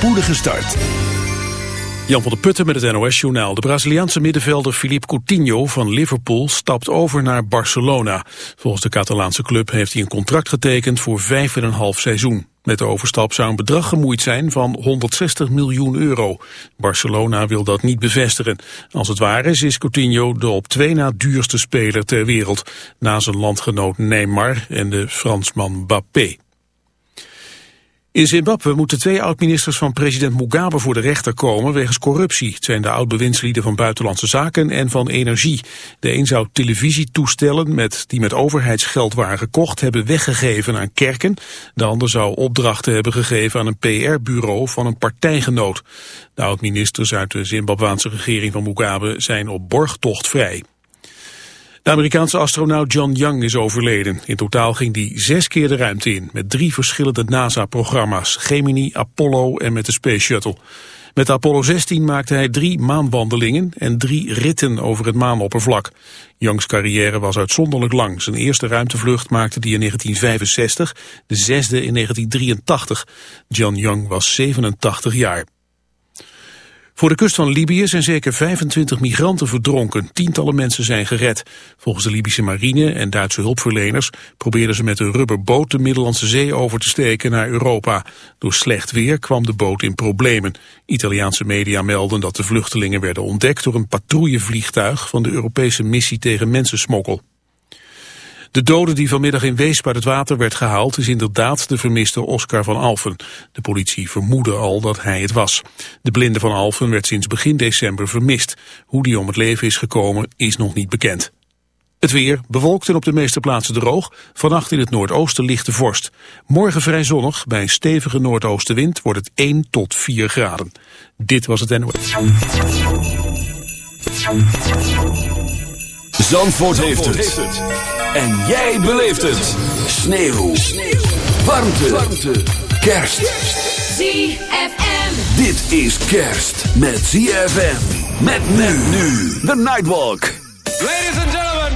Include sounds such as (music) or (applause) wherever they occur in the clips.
spoedige start. Jan van der Putten met het NOS-journaal. De Braziliaanse middenvelder Philippe Coutinho van Liverpool stapt over naar Barcelona. Volgens de Catalaanse club heeft hij een contract getekend voor vijf en een half seizoen. Met de overstap zou een bedrag gemoeid zijn van 160 miljoen euro. Barcelona wil dat niet bevestigen. Als het waar is, is Coutinho de op twee na duurste speler ter wereld. Na zijn landgenoot Neymar en de Fransman Mbappé. In Zimbabwe moeten twee oud-ministers van president Mugabe voor de rechter komen wegens corruptie. Het zijn de oud-bewindslieden van Buitenlandse Zaken en van Energie. De een zou televisietoestellen met, die met overheidsgeld waren gekocht hebben weggegeven aan kerken. De ander zou opdrachten hebben gegeven aan een PR-bureau van een partijgenoot. De oud-ministers uit de Zimbabwaanse regering van Mugabe zijn op borgtocht vrij. De Amerikaanse astronaut John Young is overleden. In totaal ging hij zes keer de ruimte in, met drie verschillende NASA-programma's, Gemini, Apollo en met de Space Shuttle. Met Apollo 16 maakte hij drie maanwandelingen en drie ritten over het maanoppervlak. Youngs carrière was uitzonderlijk lang. Zijn eerste ruimtevlucht maakte hij in 1965, de zesde in 1983. John Young was 87 jaar. Voor de kust van Libië zijn zeker 25 migranten verdronken. Tientallen mensen zijn gered. Volgens de Libische marine en Duitse hulpverleners probeerden ze met een rubberboot de Middellandse Zee over te steken naar Europa. Door slecht weer kwam de boot in problemen. Italiaanse media melden dat de vluchtelingen werden ontdekt door een patrouillevliegtuig van de Europese missie tegen mensensmokkel. De dode die vanmiddag in Weesp het water werd gehaald is inderdaad de vermiste Oscar van Alphen. De politie vermoedde al dat hij het was. De blinde van Alphen werd sinds begin december vermist. Hoe die om het leven is gekomen is nog niet bekend. Het weer bewolkt en op de meeste plaatsen droog. Vannacht in het noordoosten lichte vorst. Morgen vrij zonnig. Bij een stevige noordoostenwind wordt het 1 tot 4 graden. Dit was het NOS. Zandvoort, heeft, het. En jij beleeft het. Sneeuw. Sneeuw. Warmte. Warmte. Kerst. ZFM. Dit is kerst met ZFM. Met men nu. The Nightwalk. Ladies and gentlemen.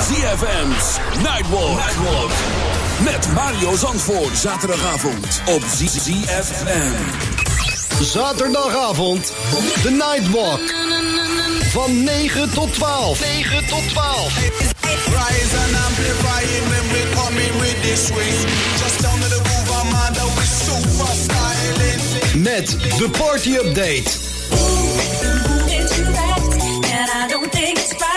ZFM's Nightwalk. Nightwalk. Met Mario Zandvoort. Zaterdagavond op ZFM. Zaterdagavond, de Nightwalk. Van 9 tot 12. 9 tot 12. Rise and amplifying when we coming with this swing. Just down to the groove, with super styling. Met de party update.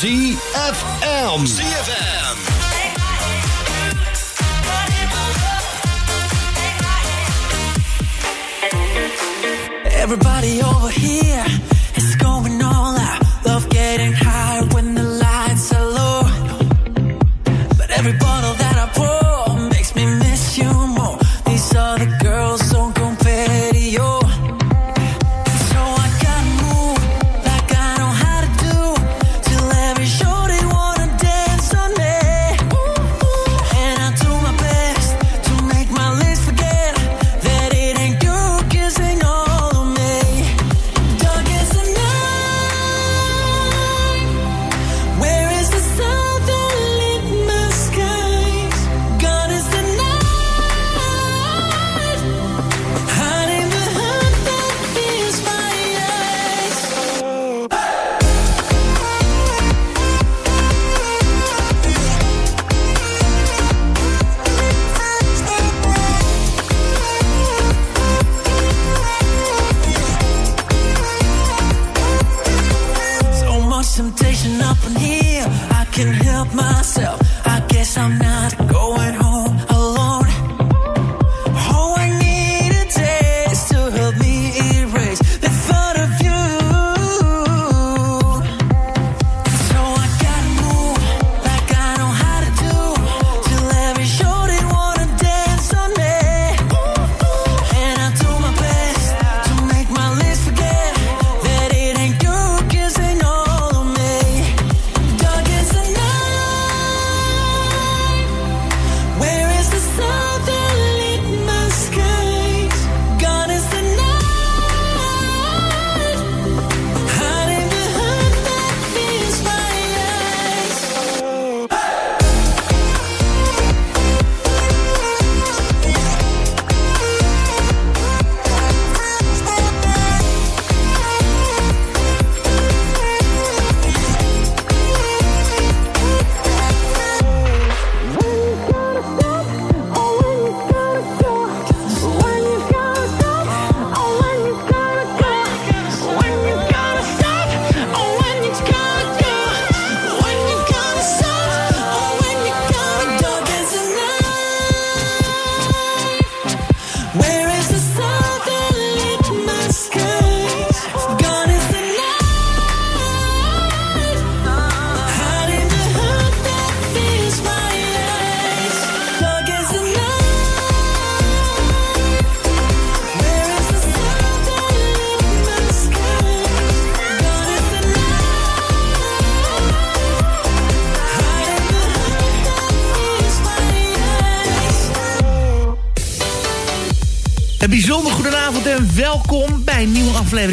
ZFM. ZFM. Everybody over here is going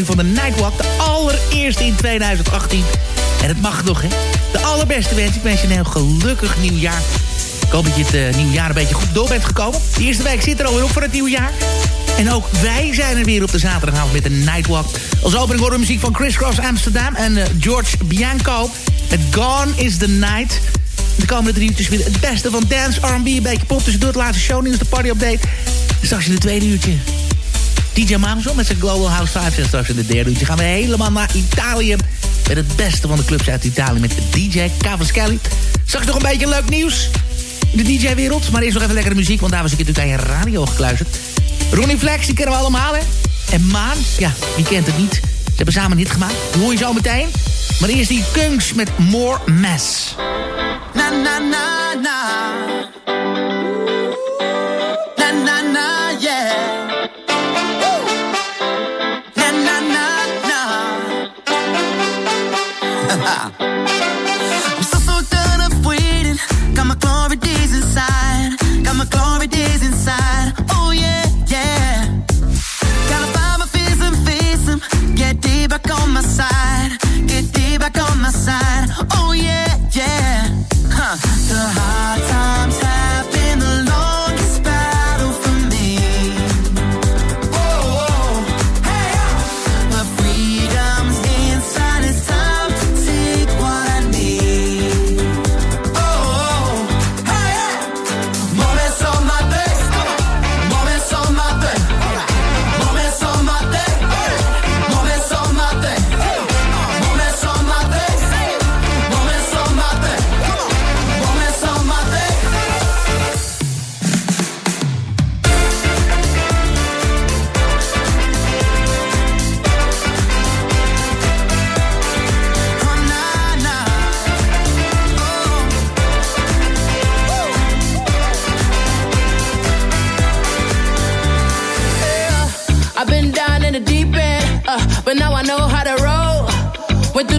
van de Nightwalk. De allereerste in 2018. En het mag nog, hè? De allerbeste wens. Ik wens je een heel gelukkig nieuwjaar. Ik hoop dat je het eh, nieuwjaar een beetje goed door bent gekomen. De eerste week zit er alweer op voor het nieuwjaar. En ook wij zijn er weer op de zaterdagavond met de Nightwalk. Als opening horen we muziek van Chris Cross Amsterdam en eh, George Bianco. Het Gone is the Night. De komende drie uurtjes weer het beste van dance, R&B, een beetje pop. Dus door het laatste shownieuws, de party update. Straks in het tweede uurtje DJ Manzo met zijn Global House Vibes. En straks in het derde uurtje gaan we helemaal naar Italië. Met het beste van de clubs uit Italië met DJ Cavaschelli. Straks nog een beetje leuk nieuws in de DJ-wereld. Maar eerst nog even lekkere muziek, want daar was ik natuurlijk aan je radio gekluisterd. Ronnie Flex, die kennen we allemaal, hè? En Maan, ja, wie kent het niet? Ze hebben samen hit gemaakt. Die hoor je zo meteen. Maar eerst die Kunks met More Mess. Na na na. So so done of waiting. Got my glory days inside. Got my glory days inside. Oh yeah yeah. Gotta find my fears and face. Get deep back on my side. Get deep back on my side.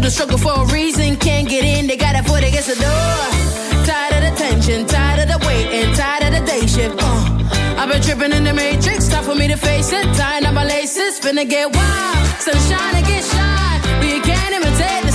The struggle for a reason, can't get in, they got a foot against the door. Tired of the tension, tired of the waiting, tired of the day shift. Uh, I've been tripping in the matrix, time for me to face it. Tying up my laces, finna get wild. Sunshine and get shine, but you can't imitate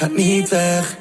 gaat niet weg.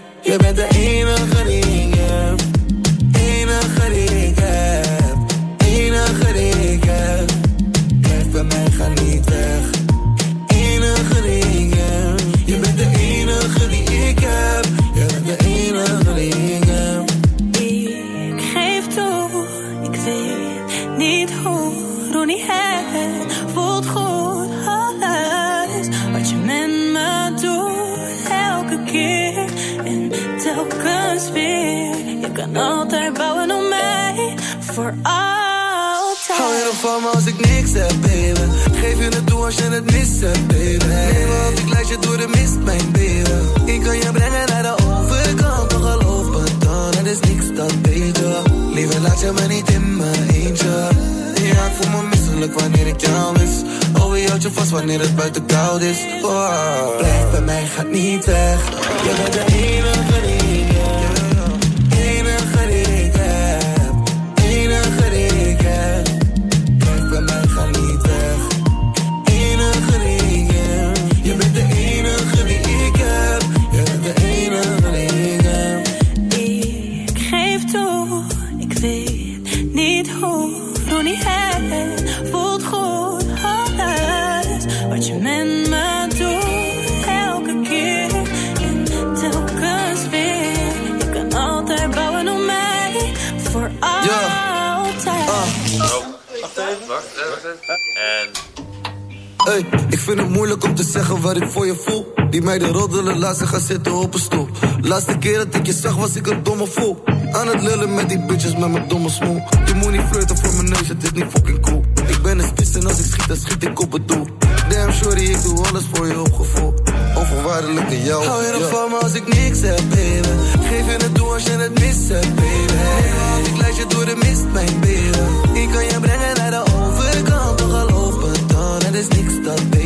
wat ik voor je voel. Die mij de roddelen, laat gaan zitten op een stoel. Laatste keer dat ik je zag, was ik een domme voel. Aan het lullen met die bitches met mijn domme smoel. Die moet niet flirten voor mijn neus, het is niet fucking cool. Ik ben een spits en als ik schiet, dan schiet ik op het doel. Damn, sorry, ik doe alles voor je opgevoel. Onvoorwaardelijk in jou. Hou je ervan van als ik niks heb, baby? Geef je het toe als je het mis hebt, baby. Ik leid je door de mist, mijn baby. Ik kan je brengen naar de overkant, toch geloof me dan. Het is niks dat, baby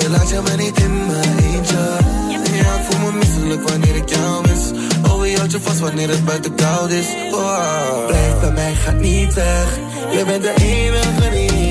wil laat je niet in mijn eentje Ja, ik voel me misselijk wanneer ik jou mis Oh, je houdt je vast wanneer het buiten koud is wow. Blijf bij mij, gaat niet weg. Je bent de enige die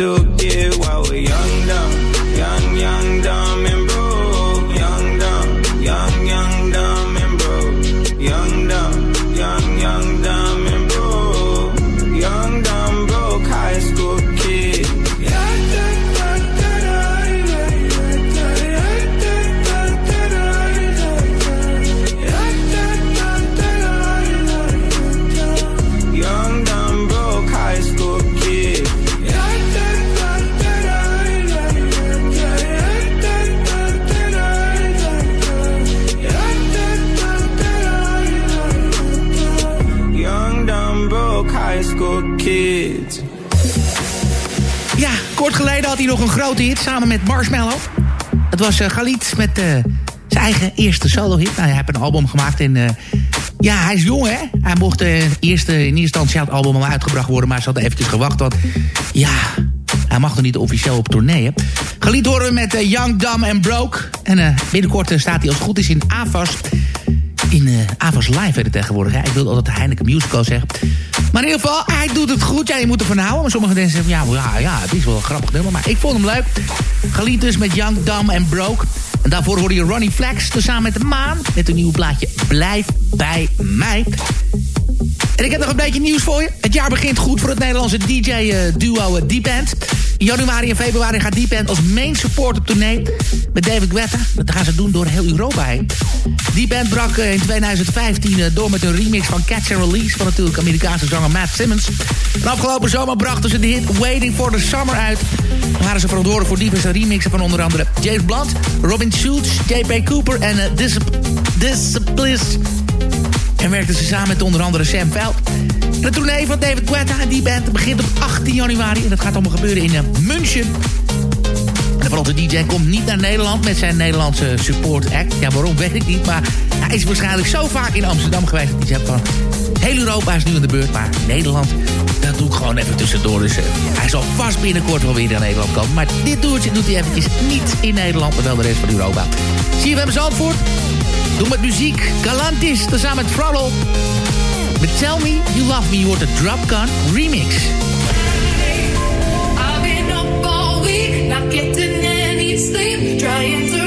love to give while we're young, dumb. Young, een grote hit samen met Marshmallow. Het was uh, Galit met uh, zijn eigen eerste solo-hit. Nou, hij heeft een album gemaakt en... Uh, ja, hij is jong, hè? Hij mocht eerst, in eerste instantie het album al uitgebracht worden... maar ze hadden eventjes gewacht, want... Ja, hij mag nog niet officieel op tournee? Galit horen we met Young, Dumb and Broke. En binnenkort staat hij als het goed is in AFAS in uh, Avas Live tegenwoordig. Hè. Ik wil altijd Heineken Musical zeggen. Maar in ieder geval, hij doet het goed. Ja, je moet ervan houden. Maar sommige mensen zeggen, ja, ja, ja, het is wel een grappig nummer. Maar ik vond hem leuk. Geliefd dus met Young, Dumb and Broke. En daarvoor hoorde je Ronnie Flex, samen met de Maan. Met een nieuw plaatje Blijf bij mij. En ik heb nog een beetje nieuws voor je. Het jaar begint goed voor het Nederlandse DJ-duo uh, Deep End. Januari en februari gaat Deep End als main support op tournee met David Guetta. Dat gaan ze doen door heel Europa heen. Deep End brak in 2015 door met een remix van Catch and Release... van natuurlijk Amerikaanse zanger Matt Simmons. En afgelopen zomer brachten ze de hit Waiting for the Summer uit. Dan waren ze verantwoordelijk voor diverse remixen van onder andere James Blunt... Robin Schultz, J.P. Cooper en uh. En werkten ze samen met onder andere Sam Veld. De tournee van David Guetta en die band begint op 18 januari. En dat gaat allemaal gebeuren in uh, München. En vooral de DJ komt niet naar Nederland met zijn Nederlandse support act. Ja, waarom weet ik niet. Maar hij is waarschijnlijk zo vaak in Amsterdam geweest... dat hij zegt van, heel Europa is nu in de beurt. Maar Nederland, dat doe ik gewoon even tussendoor. Dus uh, hij zal vast binnenkort wel weer naar Nederland komen. Maar dit toertje doet hij eventjes niet in Nederland... maar wel de rest van Europa. Zie je hem Zandvoort? Doe met muziek. Galantis, tezamen met Frollo. Met Tell Me You Love Me, je de Drop Gun Remix. I've been up all week, not getting any sleep, trying to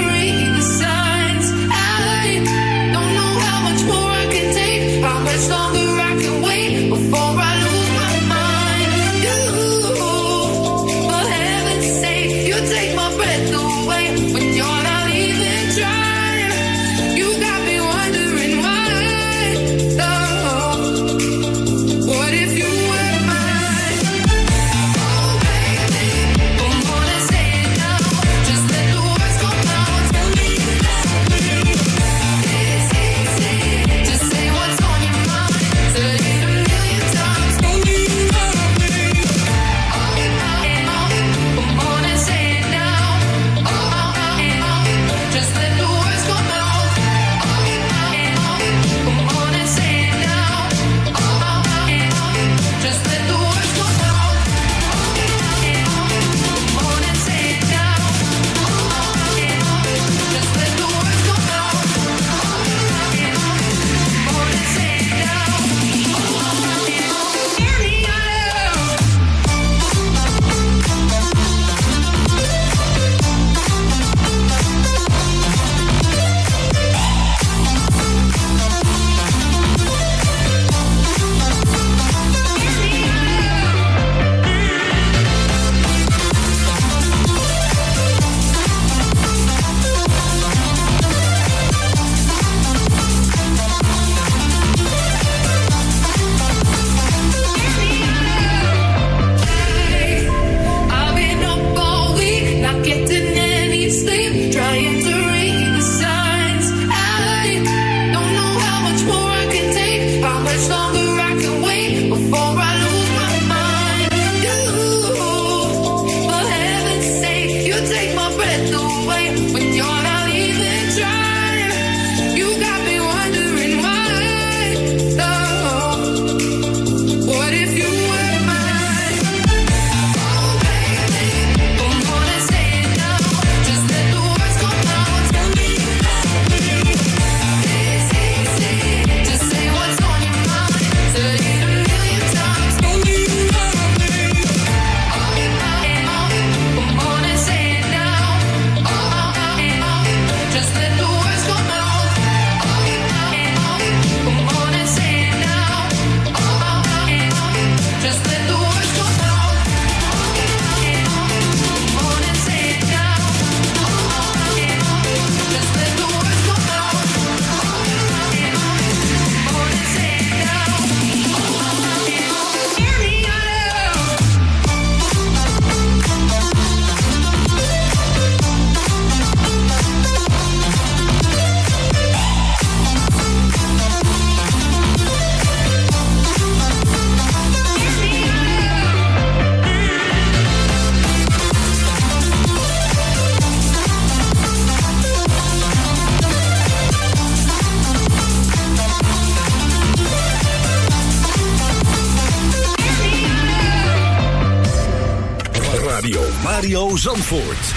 Zandvoort.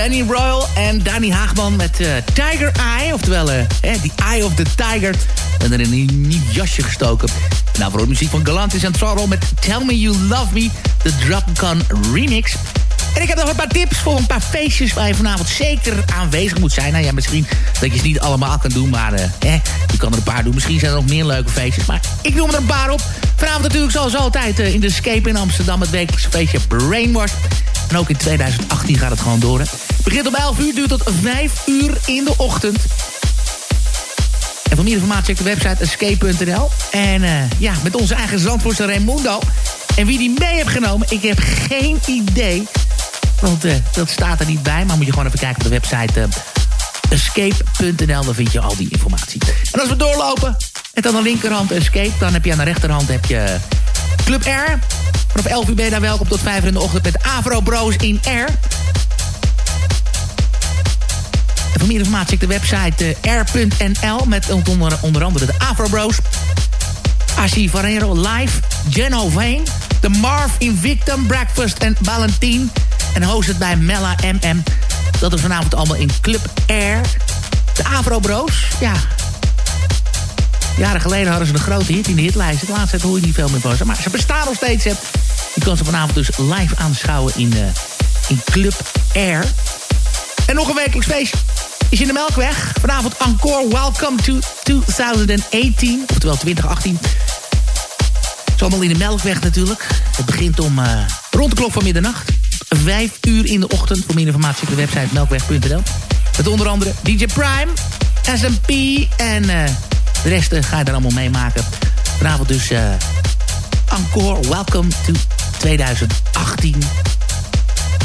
Benny Royal en Danny Haagman met eh, Tiger Eye. Oftewel, eh die Eye of the Tiger. En in een nieuw jasje gestoken. Nou, voor de muziek van Galantis en Trarrel met Tell Me You Love Me. De Dropcon remix. En ik heb nog een paar tips voor een paar feestjes... waar je vanavond zeker aanwezig moet zijn. Nou ja, misschien dat je ze niet allemaal kan doen, maar eh, je kan er een paar doen. Misschien zijn er nog meer leuke feestjes, maar ik noem er een paar op. Vanavond natuurlijk zoals altijd eh, in de Escape in Amsterdam... het wekelijkse feestje Brainwash. En ook in 2018 gaat het gewoon door. Hè. Begint om 11 uur, duurt tot 5 uur in de ochtend. En voor meer informatie check de website escape.nl. En uh, ja, met onze eigen zandvoerster Raimundo. En wie die mee heeft genomen, ik heb geen idee. Want uh, dat staat er niet bij. Maar moet je gewoon even kijken op de website uh, escape.nl. Dan vind je al die informatie. En als we doorlopen, en aan de linkerhand Escape... dan heb je aan de rechterhand heb je Club R. Vanaf 11 uur ben je daar welkom tot 5 uur in de ochtend... met Afro Bros in R. En voor meer check de website uh, r.nl... met onder, andere de Afro Bros... Ashi Varero Live, Jen Vane, The Marv Invictum, Breakfast en Valentine. En hosted bij Mella MM. Dat is vanavond allemaal in Club Air. De Afro Bros, ja. Jaren geleden hadden ze een grote hit in de hitlijst. De laatste hoor je niet veel meer van. Maar ze bestaan nog steeds. Je kan ze vanavond dus live aanschouwen in, uh, in Club Air. En nog een wekelijks feest is in de Melkweg. Vanavond encore Welcome to 2018, oftewel 2018. Het is allemaal in de Melkweg natuurlijk. Het begint om uh, rond de klok van middernacht. Vijf uur in de ochtend. Voor meer informatie op de website melkweg.nl. Met onder andere DJ Prime, SMP en uh, de rest uh, ga je er allemaal meemaken. Vanavond dus encore Welcome to 2018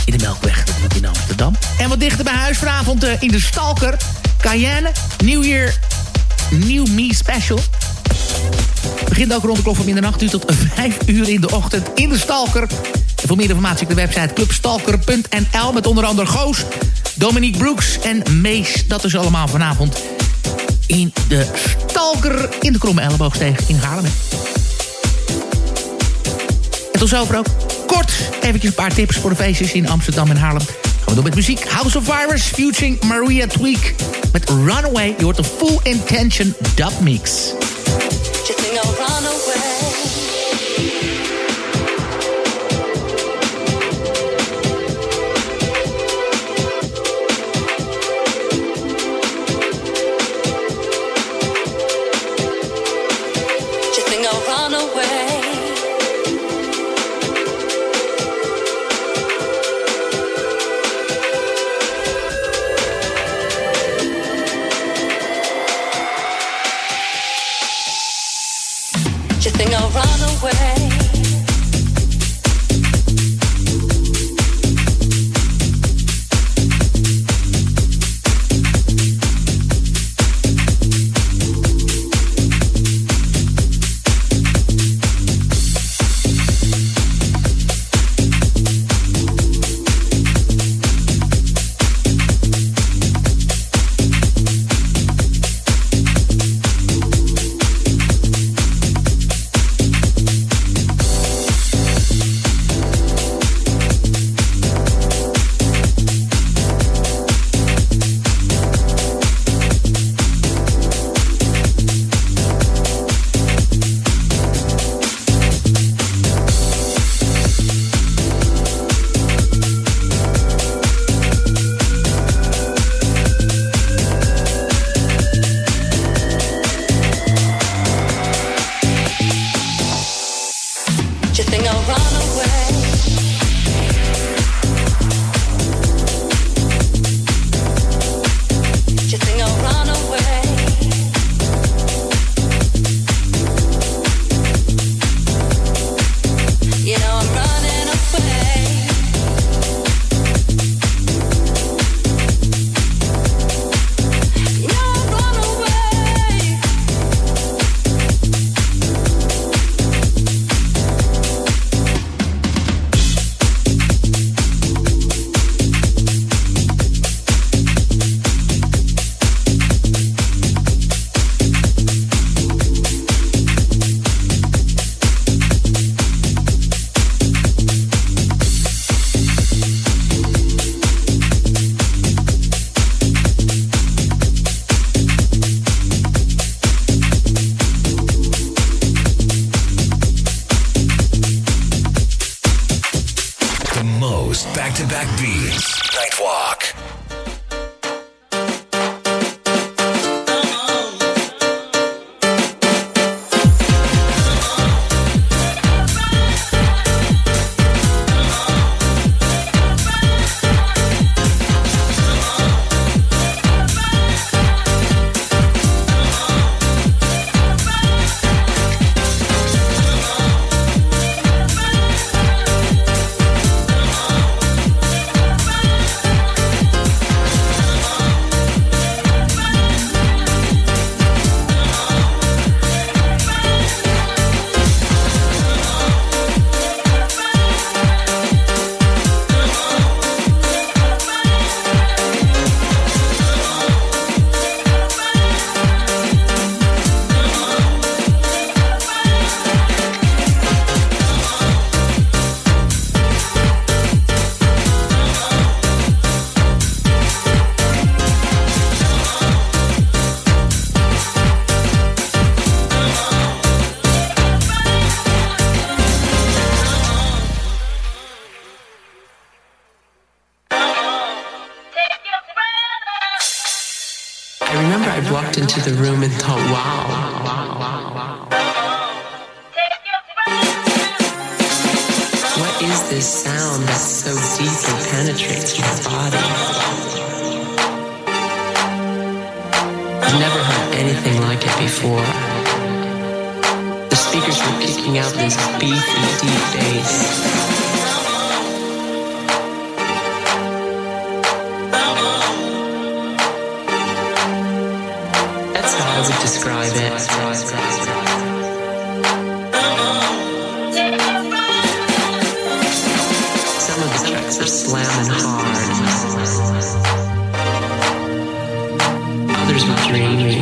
in de Melkweg, in Amsterdam. En wat dichter bij huis vanavond uh, in de Stalker. Cayenne, New Year, New Me Special. Begint ook rond de klok van middernacht uur tot (laughs) 5 uur in de ochtend in de Stalker. En voor meer informatie op de website clubstalker.nl... met onder andere Goos, Dominique Brooks en Mees. Dat is allemaal vanavond in de Stalker in de Kromme Elleboogsteeg in Haarlem. En tot zover ook kort eventjes een paar tips voor de feestjes in Amsterdam en Haarlem. Gaan we door met muziek. House of Virus, featuring Maria Tweak. Met Runaway, je hoort een full intention dub mix. into Outback Beats. Nightwalk. Some of the tracks are slamming hard. Others dreamy.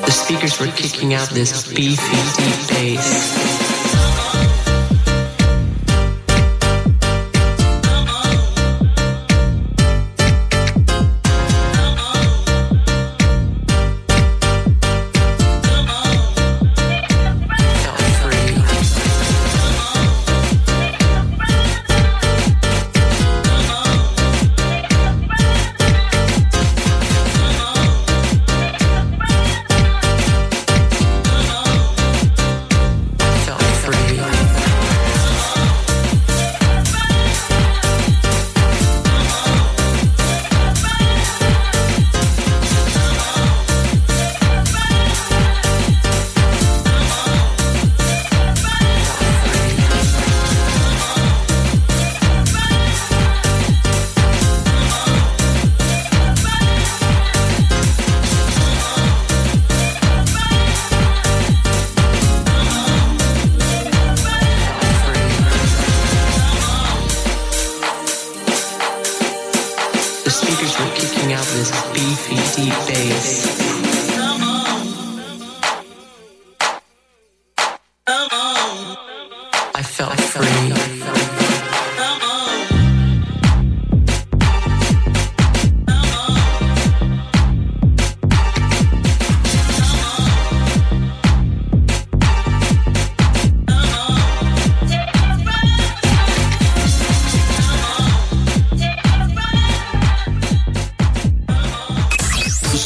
The speakers were kicking out this beefy deep bass.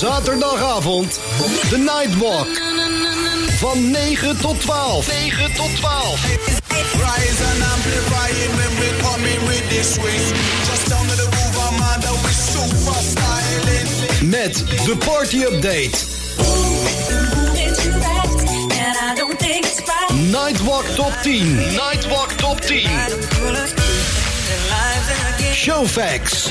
Zaterdagavond, de Nightwalk. Van 9 tot 12. 9 tot 12. Rise and amplifying when we coming with this swing. Just down to the groove, Armada, we super styling. Met de party update. Nightwalk top 10. Nightwalk top 10. Showfax.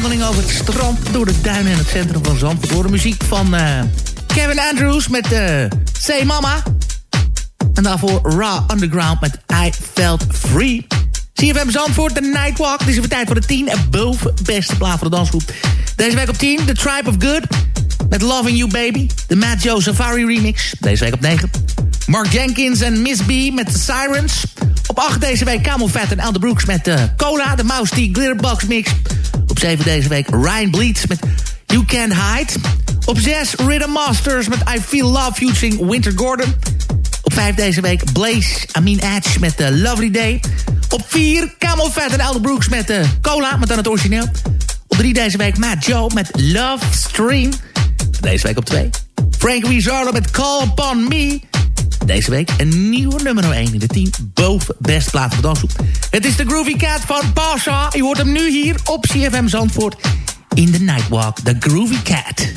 Wandeling over het strand... door de duinen in het centrum van Zandvoort. Door de muziek van uh, Kevin Andrews met uh, Say Mama. En daarvoor Raw Underground met I Felt Free. CFM Zandvoort, de Nightwalk. Het is weer tijd voor de 10 en boven beste plaat voor de dansgroep. Deze week op 10, The Tribe of Good met Loving You Baby. De Matt Joe Safari remix, deze week op 9. Mark Jenkins en Miss B met The Sirens. Op 8 deze week Camel Fat en Elder Brooks met uh, Cola, de Mouse Tea Glitterbox Mix. Op 7 deze week Ryan Bleeds met You Can't Hide. Op 6 Rhythm Masters met I Feel Love featuring Winter Gordon. Op 5 deze week Blaze, Amin Edge met The Lovely Day. Op 4 Camel Fat en Elder Brooks met uh, Cola, met dan het origineel. Op 3 deze week Matt Joe met Love Stream. Deze week op 2. Frank Rizzardo met Call Upon Me. Deze week een nieuwe nummer 1 in de 10 boven best plaat voor dansgroep. Het is de Groovy Cat van Pasha. Je hoort hem nu hier op CFM Zandvoort in de Nightwalk. The Groovy Cat.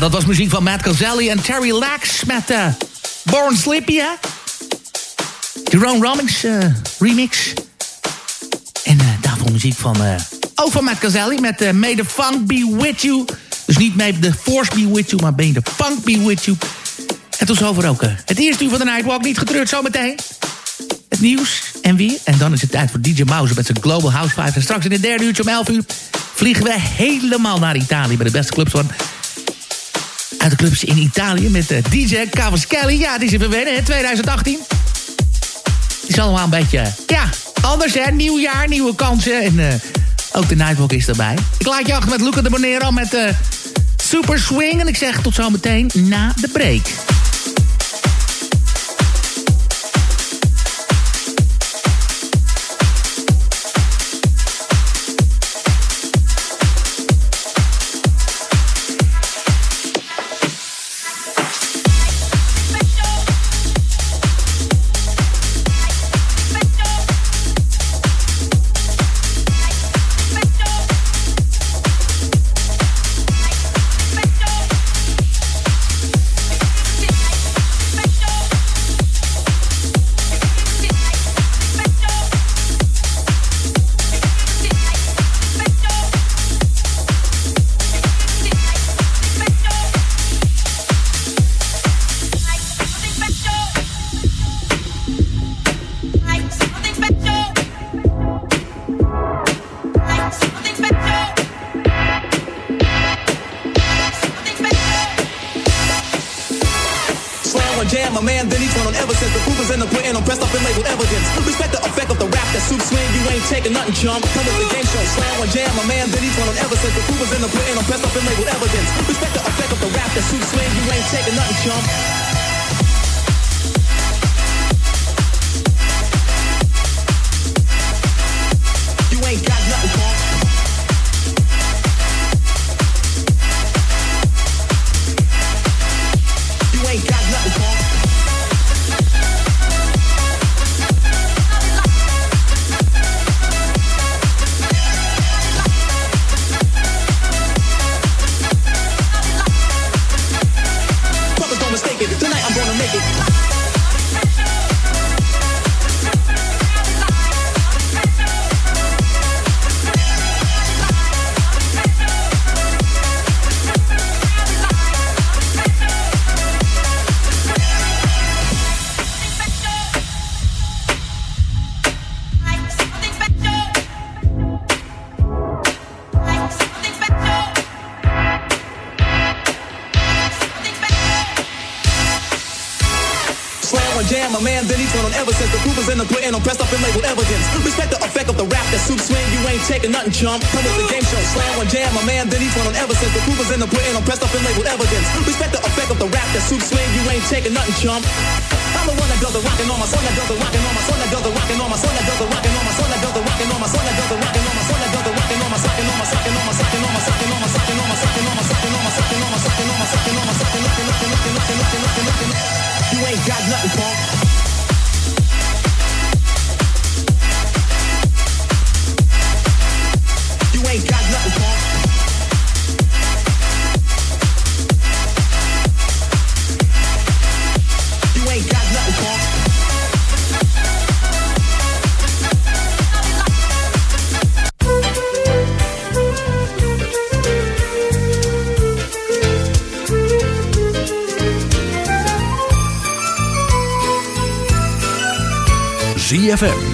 Dat was muziek van Matt Cozelli en Terry Lax met uh, Born Slippy, hè? Jerome Robbins uh, remix. En uh, daarvoor muziek van... ook van Matt Cozelli met uh, May the Funk Be With You. Dus niet May the Force Be With You, maar May the Funk Be With You. En tot zover ook het eerste uur van de Nightwalk. Niet getreurd, zometeen. Het nieuws en weer. En dan is het tijd voor DJ Mouse met zijn Global House 5. En straks in het derde uurtje om 11 uur... vliegen we helemaal naar Italië... bij de beste clubs van uit de clubs in Italië met uh, DJ Cavaschelli. Ja, die is even wennen, hè, 2018. Het is allemaal een beetje, ja, anders hè. Nieuw jaar, nieuwe kansen. En uh, ook de Nightwalk is erbij. Ik laat je achter met Luca de Monero met uh, Super Swing. En ik zeg tot zometeen na de break. got nothing for nigga nothing chump.